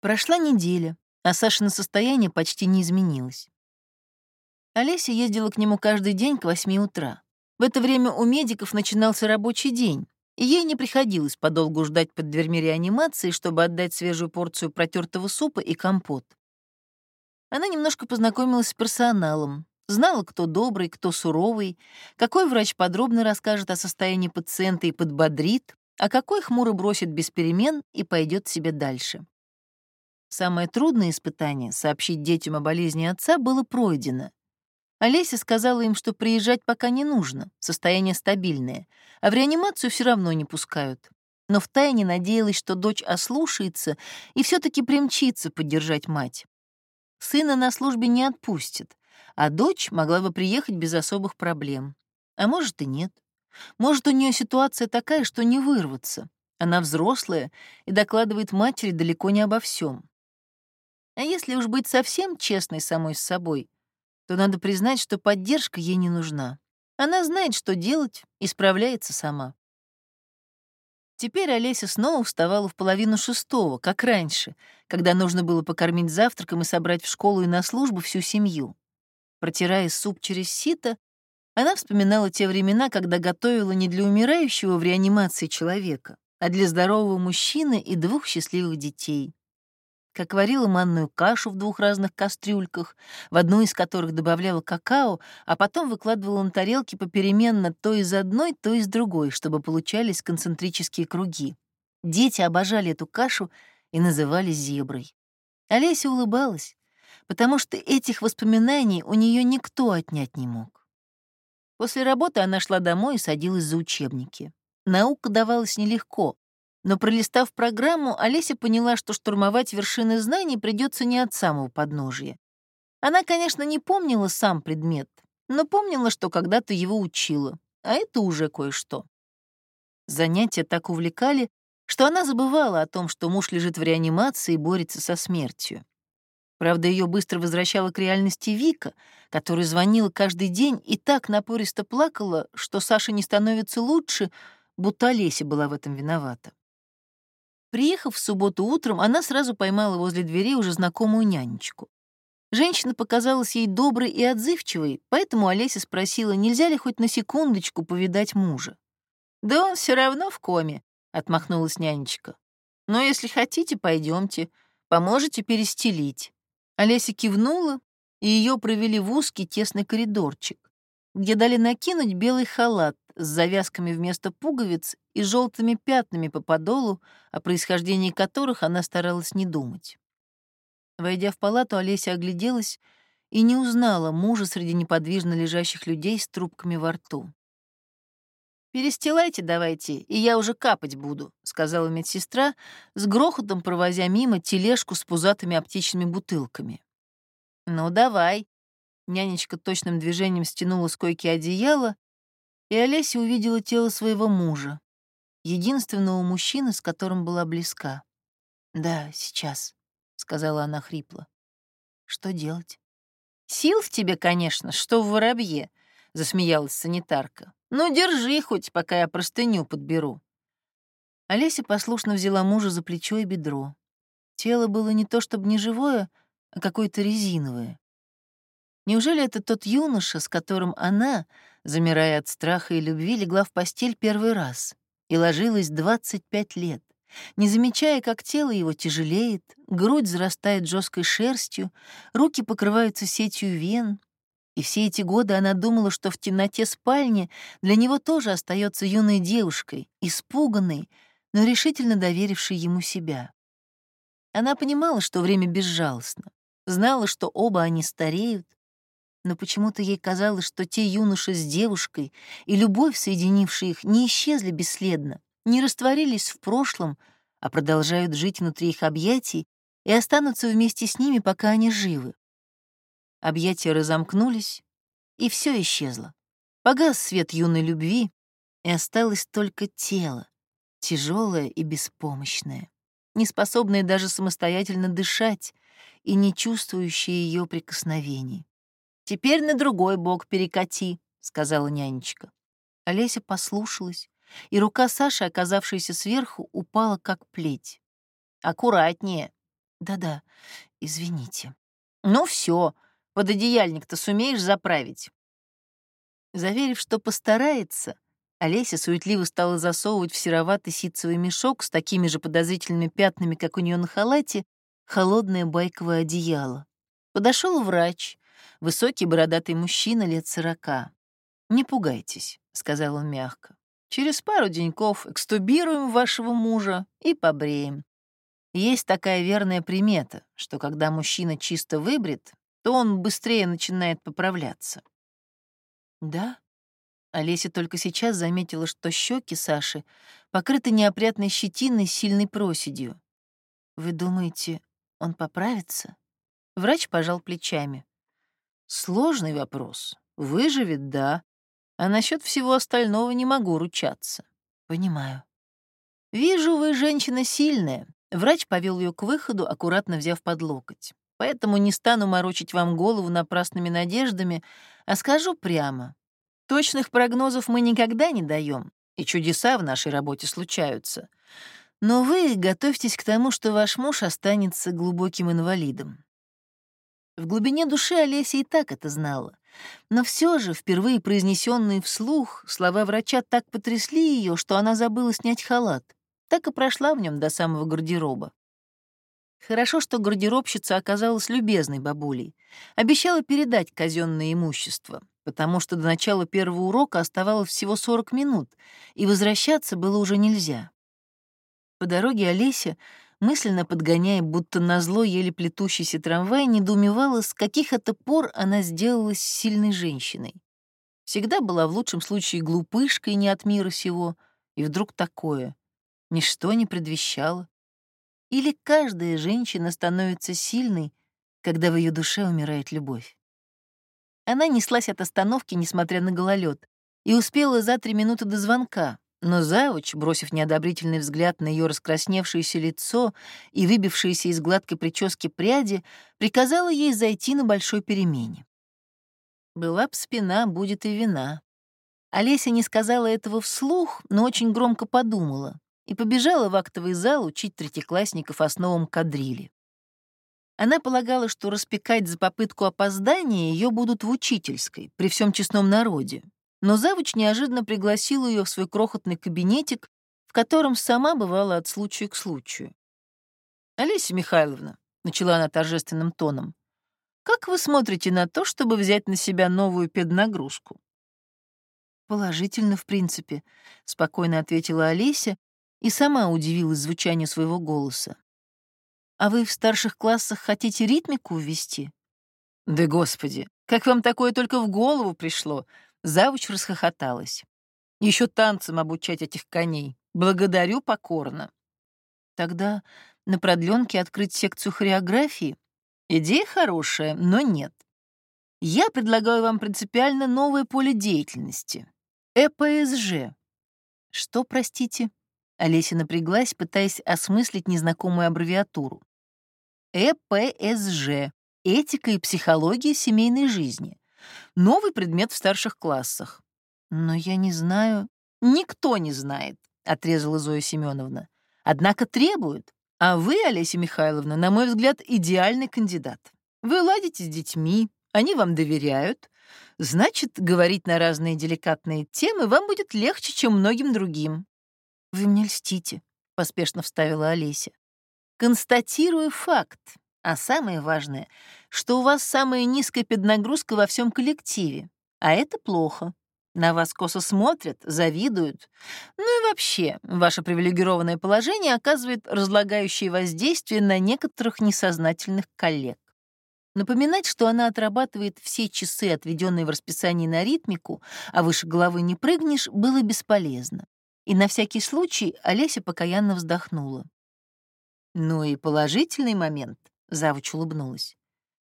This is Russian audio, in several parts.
Прошла неделя, а Сашино состояние почти не изменилось. Олеся ездила к нему каждый день к восьми утра. В это время у медиков начинался рабочий день, и ей не приходилось подолгу ждать под дверьми реанимации, чтобы отдать свежую порцию протертого супа и компот. Она немножко познакомилась с персоналом, знала, кто добрый, кто суровый, какой врач подробно расскажет о состоянии пациента и подбодрит, а какой хмуро бросит без перемен и пойдет себе дальше. Самое трудное испытание — сообщить детям о болезни отца — было пройдено. Олеся сказала им, что приезжать пока не нужно, состояние стабильное, а в реанимацию все равно не пускают. Но втайне надеялась, что дочь ослушается и все таки примчится поддержать мать. Сына на службе не отпустят, а дочь могла бы приехать без особых проблем. А может и нет. Может, у нее ситуация такая, что не вырваться. Она взрослая и докладывает матери далеко не обо всем. А если уж быть совсем честной самой с собой, то надо признать, что поддержка ей не нужна. Она знает, что делать, и справляется сама. Теперь Олеся снова вставала в половину шестого, как раньше, когда нужно было покормить завтраком и собрать в школу и на службу всю семью. Протирая суп через сито, она вспоминала те времена, когда готовила не для умирающего в реанимации человека, а для здорового мужчины и двух счастливых детей как варила манную кашу в двух разных кастрюльках, в одну из которых добавляла какао, а потом выкладывала на тарелки попеременно то из одной, то из другой, чтобы получались концентрические круги. Дети обожали эту кашу и называли зеброй. Олеся улыбалась, потому что этих воспоминаний у нее никто отнять не мог. После работы она шла домой и садилась за учебники. Наука давалась нелегко, но пролистав программу, Олеся поняла, что штурмовать вершины знаний придется не от самого подножия. Она, конечно, не помнила сам предмет, но помнила, что когда-то его учила, а это уже кое-что. Занятия так увлекали, что она забывала о том, что муж лежит в реанимации и борется со смертью. Правда, ее быстро возвращала к реальности Вика, которая звонила каждый день и так напористо плакала, что Саша не становится лучше, будто Олеся была в этом виновата. Приехав в субботу утром, она сразу поймала возле двери уже знакомую нянечку. Женщина показалась ей доброй и отзывчивой, поэтому Олеся спросила, нельзя ли хоть на секундочку повидать мужа. «Да он все равно в коме», — отмахнулась нянечка. «Но если хотите, пойдемте, поможете перестелить». Олеся кивнула, и ее провели в узкий тесный коридорчик, где дали накинуть белый халат, с завязками вместо пуговиц и желтыми пятнами по подолу, о происхождении которых она старалась не думать. Войдя в палату, Олеся огляделась и не узнала мужа среди неподвижно лежащих людей с трубками во рту. «Перестилайте давайте, и я уже капать буду», — сказала медсестра, с грохотом провозя мимо тележку с пузатыми аптечными бутылками. «Ну, давай». Нянечка точным движением стянула с койки одеяло и Олеся увидела тело своего мужа, единственного мужчины, с которым была близка. «Да, сейчас», — сказала она хрипло. «Что делать?» «Сил в тебе, конечно, что в воробье», — засмеялась санитарка. «Ну, держи хоть, пока я простыню подберу». Олеся послушно взяла мужа за плечо и бедро. Тело было не то чтобы не живое, а какое-то резиновое. Неужели это тот юноша, с которым она, замирая от страха и любви, легла в постель первый раз и ложилась 25 лет, не замечая, как тело его тяжелеет, грудь зарастает жесткой шерстью, руки покрываются сетью вен, и все эти годы она думала, что в темноте спальни для него тоже остается юной девушкой, испуганной, но решительно доверившей ему себя. Она понимала, что время безжалостно, знала, что оба они стареют, но почему-то ей казалось, что те юноши с девушкой и любовь, соединившие их, не исчезли бесследно, не растворились в прошлом, а продолжают жить внутри их объятий и останутся вместе с ними, пока они живы. Объятия разомкнулись, и все исчезло. Погас свет юной любви, и осталось только тело, тяжелое и беспомощное, неспособное даже самостоятельно дышать и не чувствующее ее прикосновений. «Теперь на другой бок перекати», — сказала нянечка. Олеся послушалась, и рука Саши, оказавшаяся сверху, упала как плеть. «Аккуратнее. Да-да, извините. Ну все, пододеяльник-то сумеешь заправить? Заверив, что постарается, Олеся суетливо стала засовывать в сероватый ситцевый мешок с такими же подозрительными пятнами, как у нее на халате, холодное байковое одеяло. Подошел врач, высокий бородатый мужчина лет сорока. «Не пугайтесь», — сказал он мягко. «Через пару деньков экстубируем вашего мужа и побреем. Есть такая верная примета, что когда мужчина чисто выбрит, то он быстрее начинает поправляться. Да? Олеся только сейчас заметила, что щеки Саши покрыты неопрятной щетиной с сильной проседью. Вы думаете, он поправится? Врач пожал плечами. Сложный вопрос. Выживет, да. А насчет всего остального не могу ручаться. Понимаю. Вижу, вы женщина сильная. Врач повел ее к выходу, аккуратно взяв под локоть. Поэтому не стану морочить вам голову напрасными надеждами, а скажу прямо. Точных прогнозов мы никогда не даем, и чудеса в нашей работе случаются. Но вы готовьтесь к тому, что ваш муж останется глубоким инвалидом. В глубине души Олеся и так это знала. Но все же, впервые произнесенные вслух, слова врача так потрясли ее, что она забыла снять халат. Так и прошла в нем до самого гардероба. Хорошо, что гардеробщица оказалась любезной бабулей. Обещала передать казенное имущество, потому что до начала первого урока оставалось всего 40 минут, и возвращаться было уже нельзя. По дороге Олеся, мысленно подгоняя, будто назло еле плетущийся трамвай, недоумевала, с каких это пор она сделалась сильной женщиной. Всегда была в лучшем случае глупышкой не от мира сего, и вдруг такое. Ничто не предвещало. Или каждая женщина становится сильной, когда в ее душе умирает любовь. Она неслась от остановки, несмотря на гололед, и успела за три минуты до звонка, но завуч, бросив неодобрительный взгляд на ее раскрасневшееся лицо и выбившиеся из гладкой прически пряди, приказала ей зайти на большой перемене. Была б спина, будет и вина. Олеся не сказала этого вслух, но очень громко подумала и побежала в актовый зал учить третьеклассников основам кадрили. Она полагала, что распекать за попытку опоздания ее будут в учительской, при всем честном народе. Но завуч неожиданно пригласил ее в свой крохотный кабинетик, в котором сама бывала от случая к случаю. «Олеся Михайловна», — начала она торжественным тоном, «как вы смотрите на то, чтобы взять на себя новую педнагрузку?» «Положительно, в принципе», — спокойно ответила Олеся, и сама удивилась звучанию своего голоса. «А вы в старших классах хотите ритмику ввести?» «Да господи, как вам такое только в голову пришло?» Завуч расхохоталась. Еще танцем обучать этих коней. Благодарю покорно. Тогда на продленке открыть секцию хореографии? Идея хорошая, но нет. Я предлагаю вам принципиально новое поле деятельности. ЭПСЖ. Что, простите? Олеся напряглась, пытаясь осмыслить незнакомую аббревиатуру. ЭПСЖ — этика и психология семейной жизни. Новый предмет в старших классах. Но я не знаю. Никто не знает, — отрезала Зоя Семеновна. Однако требуют. А вы, Олеся Михайловна, на мой взгляд, идеальный кандидат. Вы ладите с детьми, они вам доверяют. Значит, говорить на разные деликатные темы вам будет легче, чем многим другим. «Вы мне льстите», — поспешно вставила Олеся. «Констатирую факт, а самое важное, что у вас самая низкая педнагрузка во всем коллективе, а это плохо. На вас косо смотрят, завидуют. Ну и вообще, ваше привилегированное положение оказывает разлагающее воздействие на некоторых несознательных коллег. Напоминать, что она отрабатывает все часы, отведенные в расписании на ритмику, а выше головы не прыгнешь, было бесполезно. И на всякий случай Олеся покаянно вздохнула. «Ну и положительный момент», — завуч улыбнулась.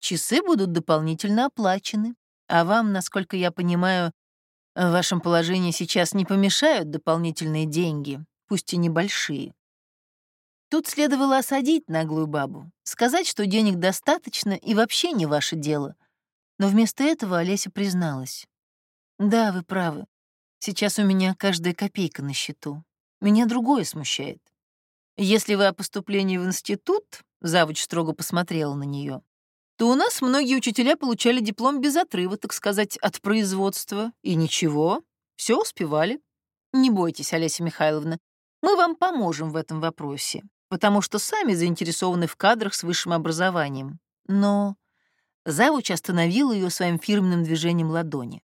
«Часы будут дополнительно оплачены, а вам, насколько я понимаю, в вашем положении сейчас не помешают дополнительные деньги, пусть и небольшие». Тут следовало осадить наглую бабу, сказать, что денег достаточно и вообще не ваше дело. Но вместо этого Олеся призналась. «Да, вы правы. Сейчас у меня каждая копейка на счету. Меня другое смущает. Если вы о поступлении в институт, Завуч строго посмотрела на нее, то у нас многие учителя получали диплом без отрыва, так сказать, от производства. И ничего, все успевали. Не бойтесь, Олеся Михайловна, мы вам поможем в этом вопросе, потому что сами заинтересованы в кадрах с высшим образованием. Но Завуч остановил ее своим фирменным движением ладони.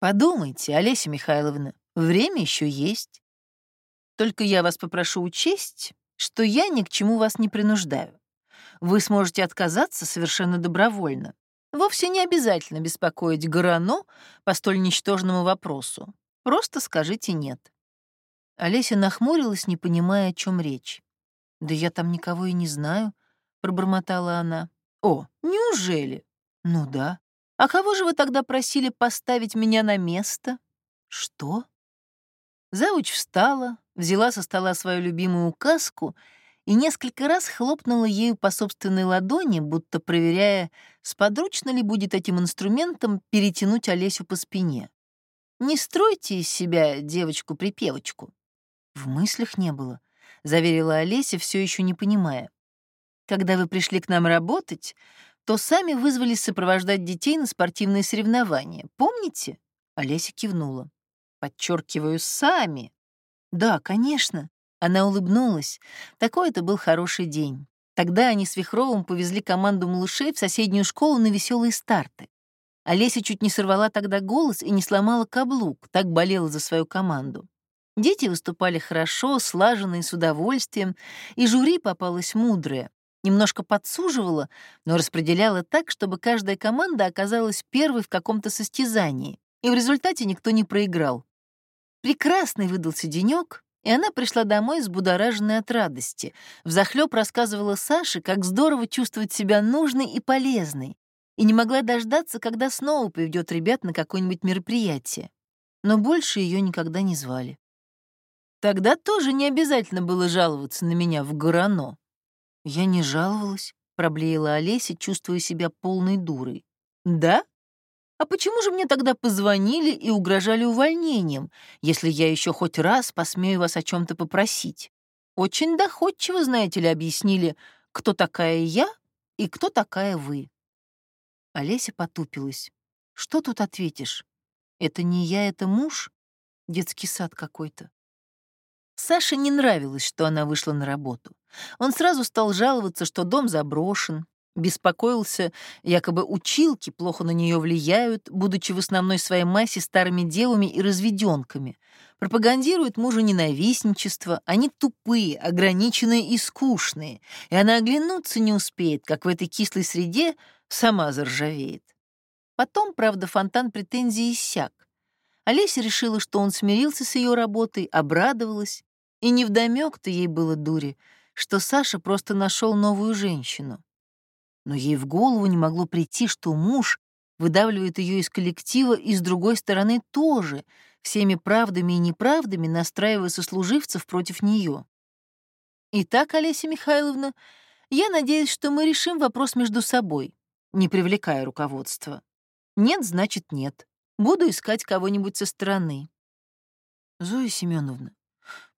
«Подумайте, Олеся Михайловна, время еще есть. Только я вас попрошу учесть, что я ни к чему вас не принуждаю. Вы сможете отказаться совершенно добровольно. Вовсе не обязательно беспокоить Горано по столь ничтожному вопросу. Просто скажите «нет». Олеся нахмурилась, не понимая, о чем речь. «Да я там никого и не знаю», — пробормотала она. «О, неужели?» «Ну да. А кого же вы тогда просили поставить меня на место?» «Что?» Завуч встала, взяла со стола свою любимую указку и несколько раз хлопнула ею по собственной ладони, будто проверяя, сподручно ли будет этим инструментом перетянуть Олесю по спине. «Не стройте из себя девочку-припевочку». «В мыслях не было», — заверила Олеся, все еще не понимая. «Когда вы пришли к нам работать, то сами вызвались сопровождать детей на спортивные соревнования. Помните?» Олеся кивнула. «Подчеркиваю, сами». «Да, конечно». Она улыбнулась. Такой это был хороший день. Тогда они с Вихровым повезли команду малышей в соседнюю школу на веселые старты. Олеся чуть не сорвала тогда голос и не сломала каблук, так болела за свою команду. Дети выступали хорошо, слаженно и с удовольствием, и жюри попалось мудрое немножко подсуживала, но распределяла так, чтобы каждая команда оказалась первой в каком-то состязании, и в результате никто не проиграл. Прекрасный выдался денёк, и она пришла домой взбудораженной от радости. Взахлёб рассказывала Саше, как здорово чувствовать себя нужной и полезной, и не могла дождаться, когда снова поведет ребят на какое-нибудь мероприятие. Но больше ее никогда не звали. Тогда тоже не обязательно было жаловаться на меня в Горано. Я не жаловалась, проблеяла Олеся, чувствуя себя полной дурой. Да? А почему же мне тогда позвонили и угрожали увольнением, если я еще хоть раз посмею вас о чем-то попросить? Очень доходчиво, знаете ли, объяснили, кто такая я и кто такая вы. Олеся потупилась. Что тут ответишь? Это не я, это муж? Детский сад какой-то. Саше не нравилось, что она вышла на работу. Он сразу стал жаловаться, что дом заброшен, беспокоился, якобы училки плохо на нее влияют, будучи в основной своей массе старыми девами и разведенками. Пропагандирует мужу ненавистничество, они тупые, ограниченные и скучные, и она оглянуться не успеет, как в этой кислой среде сама заржавеет. Потом, правда, фонтан претензий иссяк. Олеся решила, что он смирился с ее работой, обрадовалась и невдомёк-то ей было дури, что Саша просто нашел новую женщину. Но ей в голову не могло прийти, что муж выдавливает ее из коллектива и с другой стороны тоже, всеми правдами и неправдами настраивая сослуживцев против нее. Итак, Олеся Михайловна, я надеюсь, что мы решим вопрос между собой, не привлекая руководства. Нет, значит, нет. Буду искать кого-нибудь со стороны. Зоя Семеновна,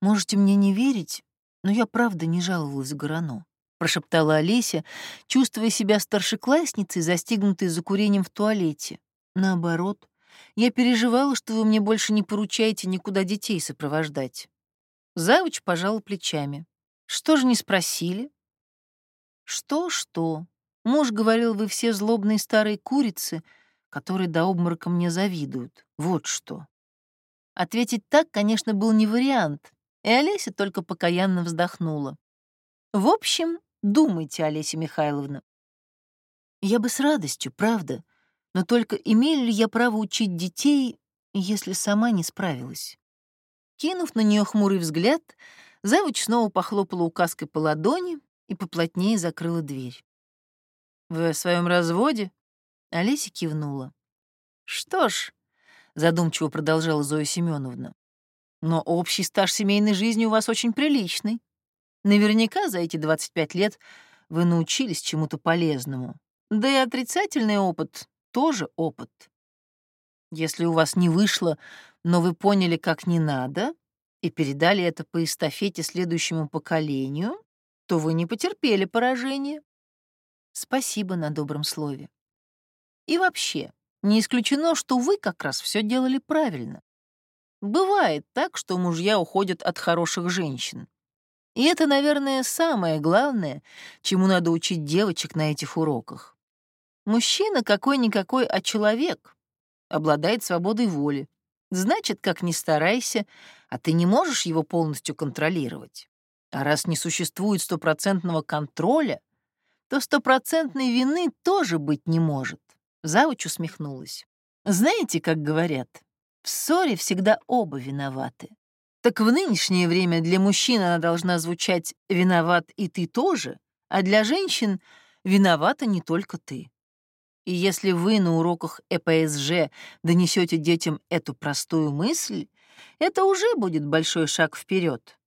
Можете мне не верить, но я правда не жаловалась Горану, прошептала Олеся, чувствуя себя старшеклассницей, застигнутой за курением в туалете. Наоборот, я переживала, что вы мне больше не поручаете никуда детей сопровождать. Завуч пожал плечами. Что же не спросили? Что-что? Муж говорил, вы все злобные старые курицы, которые до обморока мне завидуют. Вот что. Ответить так, конечно, был не вариант, и Олеся только покаянно вздохнула. В общем, думайте, Олеся Михайловна. Я бы с радостью, правда, но только имею ли я право учить детей, если сама не справилась? Кинув на нее хмурый взгляд, завуч снова похлопала указкой по ладони и поплотнее закрыла дверь. «Вы о своем разводе?» Олеся кивнула. «Что ж, задумчиво продолжала Зоя Семеновна. Но общий стаж семейной жизни у вас очень приличный. Наверняка за эти 25 лет вы научились чему-то полезному. Да и отрицательный опыт тоже опыт. Если у вас не вышло, но вы поняли, как не надо, и передали это по эстафете следующему поколению, то вы не потерпели поражение. Спасибо на добром слове. И вообще, не исключено, что вы как раз все делали правильно. Бывает так, что мужья уходят от хороших женщин. И это, наверное, самое главное, чему надо учить девочек на этих уроках. Мужчина какой-никакой, а человек, обладает свободой воли. Значит, как ни старайся, а ты не можешь его полностью контролировать. А раз не существует стопроцентного контроля, то стопроцентной вины тоже быть не может. Завуч усмехнулась. Знаете, как говорят, в ссоре всегда оба виноваты. Так в нынешнее время для мужчин она должна звучать «виноват и ты тоже», а для женщин «виновата не только ты». И если вы на уроках ЭПСЖ донесете детям эту простую мысль, это уже будет большой шаг вперед.